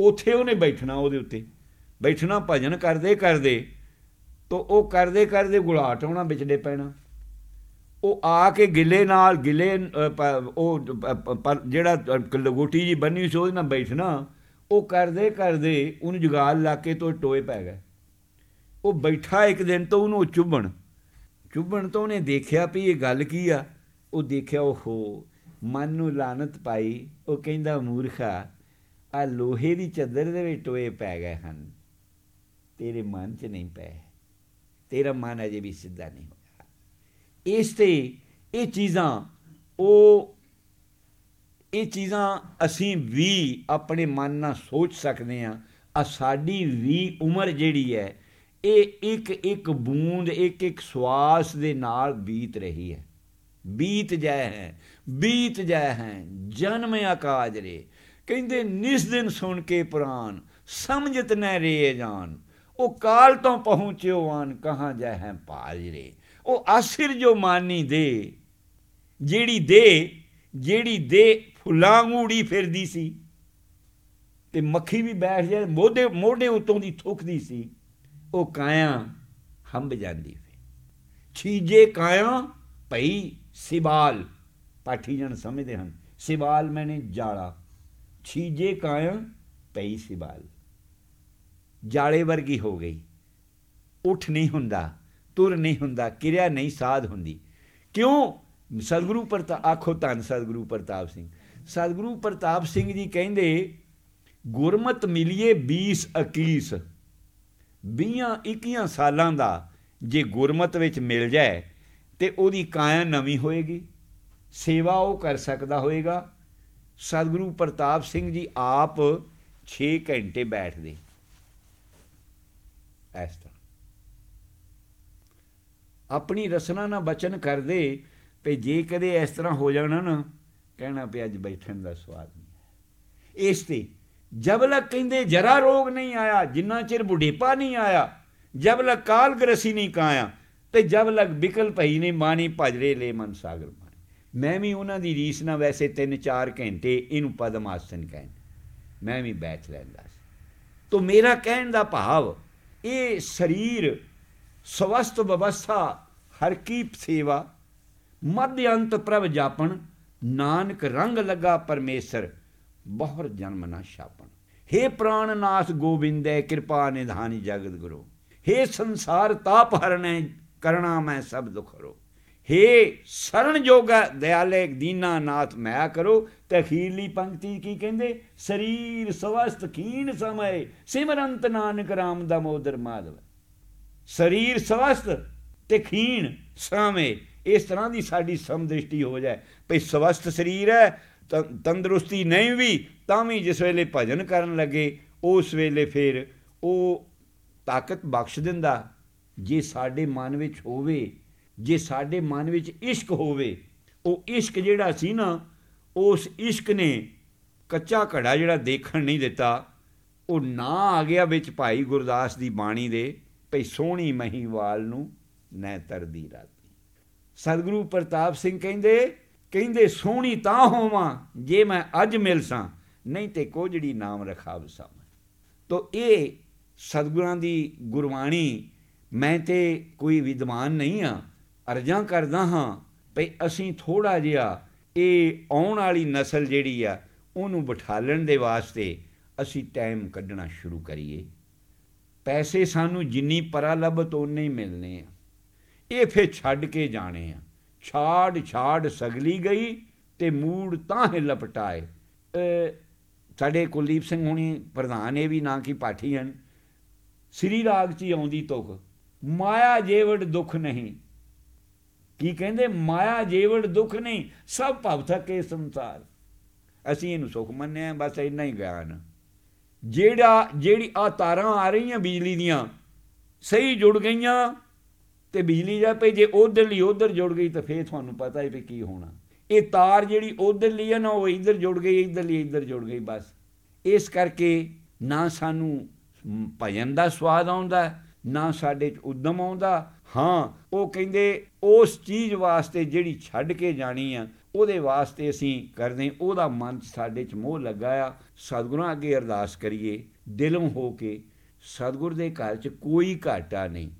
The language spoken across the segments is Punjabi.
ਉਥੇ ਉਹਨੇ ਬੈਠਣਾ ਉਹਦੇ ਉੱਤੇ। ਬੈਠਣਾ ਭਜਨ ਕਰਦੇ ਕਰਦੇ, ਤੋ ਉਹ ਕਰਦੇ ਕਰਦੇ ਗੁਲਾਟ ਆਉਣਾ ਵਿਚੜੇ ਪੈਣਾ। ਉਹ ਆ ਕੇ ਗਿੱਲੇ ਨਾਲ ਗਿੱਲੇ ਉਹ ਜਿਹੜਾ ਲਗੋਟੀ ਜੀ ਬੰਨੀ ਸੀ ਉਹਦੇ ਨਾਲ ਬੈਠਣਾ। ਉਹ ਕਰਦੇ ਕਰਦੇ ਉਹਨੂੰ ਜਗਾਲ ਲਾ ਕੇ ਤੋਂ ਟੋਏ ਪੈ ਗਏ। ਉਹ ਬੈਠਾ ਇੱਕ ਦਿਨ ਤੋਂ ਉਹਨੂੰ ਚੁੱਭਣ। ਚੁੱਭਣ ਤੋਂ ਉਹਨੇ ਦੇਖਿਆ ਵੀ ਇਹ ਗੱਲ ਕੀ ਆ। ਉਹ ਦੇਖਿਆ, ਓਹੋ, ਮਨ ਨੂੰ ਲਾਨਤ ਪਾਈ। ਉਹ ਕਹਿੰਦਾ, ਮੂਰਖਾ ਆ ਲੋਹੇ ਦੀ ਚੱਦਰ ਦੇ ਵਿੱਚ ਟੋਏ ਪੈ ਗਏ ਹਨ। ਤੇਰੇ ਮਨ 'ਚ ਨਹੀਂ ਪਏ। ਤੇਰਾ ਮਨ ਅਜੇ ਵੀ ਸਿੱਧਾ ਨਹੀਂ ਹੋਇਆ। ਇਸ ਤੇ ਇਹ ਚੀਜ਼ਾਂ, ਉਹ, ਇਹ ਚੀਜ਼ਾਂ ਅਸੀਂ ਵੀ ਆਪਣੇ ਮਨ ਨਾਲ ਸੋਚ ਸਕਦੇ ਹਾਂ। ਆ ਸਾਡੀ ਵੀ ਉਮਰ ਜਿਹੜੀ ਹੈ, ਇਹ ਇੱਕ ਇੱਕ ਬੂੰਦ, ਇੱਕ ਇੱਕ ਸਵਾਸ ਦੇ ਨਾਲ ਬੀਤ ਰਹੀ ਹੈ। ਬੀਤ ਜਾਏ ਹੈ, ਬੀਤ ਜਾਏ ਹੈ, ਜਨਮ ਆਕਾਜ ਰੇ। ਕਹਿੰਦੇ ਨਿਸ ਦਿਨ ਸੁਣ ਕੇ ਪ੍ਰਾਨ, ਸਮਝਤ ਨ ਰੇ ਜਾਨ। ਉਹ ਕਾਲ ਤੋਂ ਪਹੁੰਚਿਓ ਆਨ, ਕਹਾਂ ਜੈ ਹੈ ਭਾਜ ਰੇ। ਉਹ ਆਸਿਰ ਜੋ ਮਾਨੀ ਦੇ, ਜਿਹੜੀ ਦੇ ਜਿਹੜੀ ਦੇ ਫੁੱਲਾਂ ਊੜੀ ਫਿਰਦੀ ਸੀ ਤੇ ਮੱਖੀ ਵੀ ਬੈਠ ਜਾਏ, ਮੋਢੇ ਮੋਢੇ ਉਤੋਂ ਦੀ ਥੁੱਕਦੀ ਸੀ, ਉਹ ਕਾਇਆ ਹੰਬ ਜਾਂਦੀ ਵੇ ਛੀਜੇ ਕਾਇਆ ਭਈ ਸਿਬਾਲ ਪਾਠੀ ਜਨ ਸਮਝਦੇ ਹਨ ਸਿਬਾਲ ਮੈਨੇ ਜਾਲਾ। ਛੀਜੇ ਕਾਇਮ ਪਈ ਸਿਬਾਲ ਜਾਲੇ ਵਰਗੀ ਹੋ ਗਈ। ਉੱਠ ਨਹੀਂ ਹੁੰਦਾ, ਤੁਰ ਨਹੀਂ ਹੁੰਦਾ, ਕਿਰਿਆ ਨਹੀਂ, ਸਾਧ ਹੁੰਦੀ। ਕਿਉਂ? ਸਤਿਗੁਰੂ ਪ੍ਰਤਾਪ ਆਖੋ ਧੰਨ ਸਤਿਗੁਰੂ ਪ੍ਰਤਾਪ ਸਿੰਘ। ਸਤਿਗੁਰੂ ਪ੍ਰਤਾਪ ਸਿੰਘ ਜੀ ਕਹਿੰਦੇ, ਗੁਰਮਤ ਮਿਲਿਏ 20 21 20 21 ਸਾਲਾਂ ਦਾ ਜੇ ਗੁਰਮਤ ਵਿੱਚ ਮਿਲ ਜਾਏ, ਤੇ ਉਹਦੀ ਕਾਇਆ ਨਵੀਂ ਹੋਏਗੀ। ਸੇਵਾ ਉਹ ਕਰ ਸਕਦਾ ਹੋਏਗਾ। ਸਤਿਗੁਰੂ ਪ੍ਰਤਾਪ ਸਿੰਘ ਜੀ ਆਪ 6 ਘੰਟੇ ਬੈਠਦੇ। ਇਸ ਤਰ੍ਹਾਂ। ਆਪਣੀ ਰਸਨਾ ਨਾਲ ਬਚਨ ਕਰਦੇ ਤੇ ਜੇ ਕਦੇ ਇਸ ਤਰ੍ਹਾਂ ਹੋ ਜਾਣਾ ਨਾ, ਕਹਿਣਾ ਪਿਆ ਅੱਜ ਬੈਠਣ ਦਾ ਸਵਾਦ ਨਹੀਂ ਇਸ ਤੇ ਜਬ ਲਕ ਕਹਿੰਦੇ ਜਰਾ ਰੋਗ ਨਹੀਂ ਆਇਆ, ਜਿੰਨਾ ਚਿਰ ਬੁਢੇਪਾ ਨਹੀਂ ਆਇਆ, ਜਬ ਲਕ ਕਾਲ ਗਰਸੀ ਨਹੀਂ ਕਾਇਆ, ਤੇ ਜਬ ਲਕ ਬਿਕਲ ਭਈ ਨੇ ਮਾਨੀ ਭਜਰੇ ਲੈ ਮਨ ਸਾਗਰ ਮੈਂ ਵੀ ਉਹਨਾਂ ਦੀ ਰੀਸ ਨਾਲ ਵੈਸੇ 3-4 ਘੰਟੇ ਇਹਨੂੰ ਪਦਮ ਆਸਨ ਕਹਿਣ। ਮੈਂ ਵੀ ਬੈਠ ਲੈਂਦਾ ਸੀ। ਤੋ ਮੇਰਾ ਕਹਿਣ ਦਾ ਭਾਵ, ਇਹ ਸਰੀਰ ਸਵਸਤ ਵਿਵਸਥਾ, ਹਰ ਕੀ ਸੇਵਾ, ਮੱਧ ਅੰਤ ਪ੍ਰਭ ਜਾਪਣ, ਨਾਨਕ ਰੰਗ ਲੱਗਾ ਪਰਮੇਸ਼ਰ, ਬਹੁਰ ਜਨਮ ਨਾ ਛਾਪਣ। हे ਪ੍ਰਾਨ ਨਾਥ ਗੋਬਿੰਦੈ ਕਿਰਪਾ ਨਿਧਾਨੀ ਜਗਤ ਗੁਰੂ हे ਸੰਸਾਰ ਤਾਪ ਹਰਣੈ ਕਰਣਾ ਮੈਂ ਸਭ ਦੁਖ ਰੋ। हे ਸਰਣ ਜੋਗਾ ਦਿਆਲੇ, ਦੀਨਾ ਨਾਥ ਮੈਂ ਕਰੋ। ਤੇ ਅਖੀਰਲੀ ਪੰਕਤੀ ਕੀ ਕਹਿੰਦੇ? ਸਰੀਰ ਸਵਸਤ ਖੀਨ ਸਮਏ, ਸਿਮਰੰਤ ਨਾਨਕ ਰਾਮ ਦਾ ਮੋਦਰ ਮਾਧਵ। ਸਰੀਰ ਸਵਸਤ ਤੇ ਖੀਣ ਸਾਵੇਂ ਇਸ ਤਰ੍ਹਾਂ ਦੀ ਸਾਡੀ ਸਮਦ੍ਰਿਸ਼ਟੀ ਹੋ ਜਾਏ। ਭਈ ਸਵਸਤ ਸਰੀਰ ਹੈ ਤੰਦਰੁਸਤੀ ਨਹੀਂ ਵੀ, ਤਾਂ ਵੀ ਜਿਸ ਵੇਲੇ ਭਜਨ ਕਰਨ ਲੱਗੇ, ਉਸ ਵੇਲੇ ਫਿਰ ਉਹ ਤਾਕਤ ਬਖਸ਼ ਦਿੰਦਾ। ਜੇ ਸਾਡੇ ਮਨ ਵਿੱਚ ਹੋਵੇ ਜੇ ਸਾਡੇ ਮਨ ਵਿੱਚ ਇਸ਼ਕ ਹੋਵੇ, ਉਹ ਇਸ਼ਕ ਜਿਹੜਾ ਸੀ ਨਾ, ਉਸ ਇਸ਼ਕ ਨੇ ਕੱਚਾ ਘੜਾ ਜਿਹੜਾ ਦੇਖਣ ਨਹੀਂ ਦਿੱਤਾ, ਉਹ ਨਾ ਆ ਗਿਆ ਵਿੱਚ ਭਾਈ ਗੁਰਦਾਸ ਦੀ ਬਾਣੀ ਦੇ, ਭਈ ਸੋਹਣੀ ਮਹੀਵਾਲ ਨੂੰ ਨੈ ਤਰਦੀ ਰਾਤੀ। ਸਤਿਗੁਰੂ ਪ੍ਰਤਾਪ ਸਿੰਘ ਕਹਿੰਦੇ ਕਹਿੰਦੇ ਸੋਹਣੀ ਤਾਂ ਹੋਵਾਂ ਜੇ ਮੈਂ ਅੱਜ ਮਿਲਸਾਂ ਨਹੀਂ ਤੇ ਕੋਜੜੀ ਨਾਮ ਰਖਾਵ ਸਾਂ ਤੋ ਇਹ ਸਤਿਗੁਰਾਂ ਦੀ ਗੁਰਬਾਣੀ, ਮੈਂ ਤੇ ਕੋਈ ਵਿਦਵਾਨ ਨਹੀਂ ਆ ਅਰਜ਼ਾਂ ਕਰਦਾ ਹਾਂ ਭਈ ਅਸੀਂ ਥੋੜਾ ਜਿਹਾ ਇਹ ਆਉਣ ਵਾਲੀ ਨਸਲ ਜਿਹੜੀ ਆ, ਉਹਨੂੰ ਬਿਠਾਲਣ ਦੇ ਵਾਸਤੇ ਅਸੀਂ ਟਾਈਮ ਕੱਢਣਾ ਸ਼ੁਰੂ ਕਰੀਏ। ਪੈਸੇ ਸਾਨੂੰ ਜਿੰਨੀ ਪਰਾ ਲੱਭਤ ਉਨੇ ਹੀ ਮਿਲਨੇ ਆ। ਇਹ ਫੇ ਛੱਡ ਕੇ ਜਾਣੇ ਆ। ਛਾੜ ਛਾੜ ਸਗਲੀ ਗਈ ਤੇ ਮੂੜ ਤਾਂ ਹੀ ਲਪਟਾਏ। ਸਾਡੇ ਕੁਲਦੀਪ ਸਿੰਘ ਹੁਣੀ ਪ੍ਰਧਾਨ ਇਹ ਵੀ ਨਾ ਕੀ ਪਾਠੀ ਹਨ। ਸ੍ਰੀ ਰਾਗ ਚ ਆਉਂਦੀ ਤੁਕ, ਮਾਇਆ ਜੇਵੜ ਦੁੱਖ ਨਹੀਂ। ਕੀ ਕਹਿੰਦੇ? ਮਾਇਆ ਜੇਵੜ ਦੁੱਖ ਨਹੀਂ, ਸਭ ਭਵ ਥਕੇ ਸੰਸਾਰ। ਅਸੀਂ ਇਹਨੂੰ ਸੁਖ ਮੰਨਿਆ, ਬਸ ਇੰਨਾ ਹੀ ਗਿਆਨ। ਜਿਹੜਾ, ਜਿਹੜੀ ਆ ਤਾਰਾਂ ਆ ਰਹੀਆਂ ਬਿਜਲੀ ਦੀਆਂ, ਸਹੀ ਜੁੜ ਗਈਆਂ ਤੇ ਬਿਜਲੀ ਜਾ ਪਈ, ਜੇ ਉਧਰ ਲਈ ਉਧਰ ਜੁੜ ਗਈ ਤਾਂ ਫੇਰ ਤੁਹਾਨੂੰ ਪਤਾ ਹੀ ਵੀ ਕੀ ਹੋਣਾ। ਇਹ ਤਾਰ ਜਿਹੜੀ ਉਧਰ ਲਈ ਹੈ ਨਾ, ਉਹ ਇੱਧਰ ਜੁੜ ਗਈ, ਇੱਧਰ ਲਈ ਇੱਧਰ ਜੁੜ ਗਈ, ਬਸ। ਇਸ ਕਰਕੇ ਨਾ ਸਾਨੂੰ ਭਜਨ ਦਾ ਸਵਾਦ ਆਉਂਦਾ, ਨਾ ਸਾਡੇ ਚ ਉਦਮ ਆਉਂਦਾ ਹਾਂ, ਉਹ ਕਹਿੰਦੇ ਉਸ ਚੀਜ਼ ਵਾਸਤੇ ਜਿਹੜੀ ਛੱਡ ਕੇ ਜਾਣੀ ਆ, ਉਹਦੇ ਵਾਸਤੇ ਅਸੀਂ ਕਰਦੇ ਉਹਦਾ ਮਨ ਸਾਡੇ 'ਚ ਮੋਹ ਲੱਗਾ ਆ। ਸਤਿਗੁਰਾਂ ਅੱਗੇ ਅਰਦਾਸ ਕਰੀਏ, ਦਿਲੋਂ ਹੋ ਕੇ ਸਤਿਗੁਰ ਦੇ ਘਰ 'ਚ ਕੋਈ ਘਾਟਾ ਨਹੀਂ।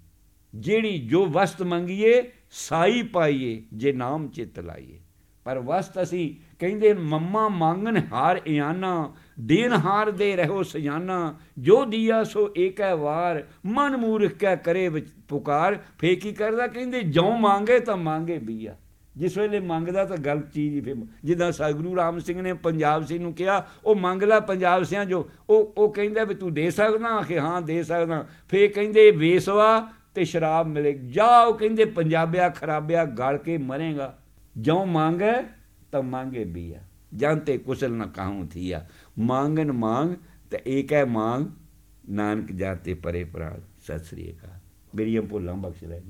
ਜਿਹੜੀ ਜੋ ਵਸਤ ਮੰਗੀਏ, ਸਾਈ ਪਾਈਏ, ਜੇ ਨਾਮ ਚਿੱਤ ਲਾਈਏ। ਪਰ ਵਸਤ ਅਸੀਂ ਕਹਿੰਦੇ ਮੰਮਾ ਮੰਗਨ ਹਾਰ ਇਆਨਾ, ਦੇਨ ਹਾਰ ਦੇ ਰਹੋ ਸਜਾਨਾ ਜੋ ਦੀਆ ਸੋ ਏਕੈ ਵਾਰ, ਮਨ ਮੂਰਖ ਕੈ ਕਰੇ ਪੁਕਾਰ ਫੇ ਕੀ ਕਰਦਾ? ਕਹਿੰਦੇ ਜੋ ਮੰਗੇ ਤਾਂ ਮੰਗੇ ਬੀਆ। ਜਿਸ ਵੇਲੇ ਮੰਗਦਾ ਤਾਂ ਗਲਤ ਚੀਜ਼ ਹੀ ਫਿਰ ਜਿੱਦਾਂ ਸਤਿਗੁਰੂ ਰਾਮ ਸਿੰਘ ਨੇ ਪੰਜਾਬ ਸਿੰਘ ਨੂੰ ਕਿਹਾ, ਉਹ ਮੰਗ ਲੈ ਪੰਜਾਬ ਸਿਆਂ ਜੋ ਉਹ ਉਹ ਕਹਿੰਦਾ ਵੀ ਤੂੰ ਦੇ ਸਕਦਾ? ਕਿ ਹਾਂ, ਦੇ ਸਕਦਾ। ਫੇ ਕਹਿੰਦੇ ਵੇਸਵਾ ਤੇ ਸ਼ਰਾਬ ਮਿਲੇ। ਜਾ, ਉਹ ਕਹਿੰਦੇ ਪੰਜਾਬਿਆ ਖਰਾਬਿਆ ਗਲ ਕੇ ਮਰੇਗਾ। ਜੋ ਮੰਗੇ ਤਾਂ ਮੰਗੇ ਬੀਆ ਜਾਂਤੇ ਕੁਸਲ ਨ ਕਾਹੂ ਥੀਆ ਮੰਗਨ ਮੰਗ ਤੇ ਏਕੈ ਮਾਂਗ ਨਾਨਕ ਜਾਤੇ ਪਰੇ ਪ੍ਰਾਗ ਸਤਿ ਸ੍ਰੀ ਅਕਾਲ ਮੇਰੀਆਂ ਭੁੱਲਾਂ ਬਖਸ਼ ਲੈ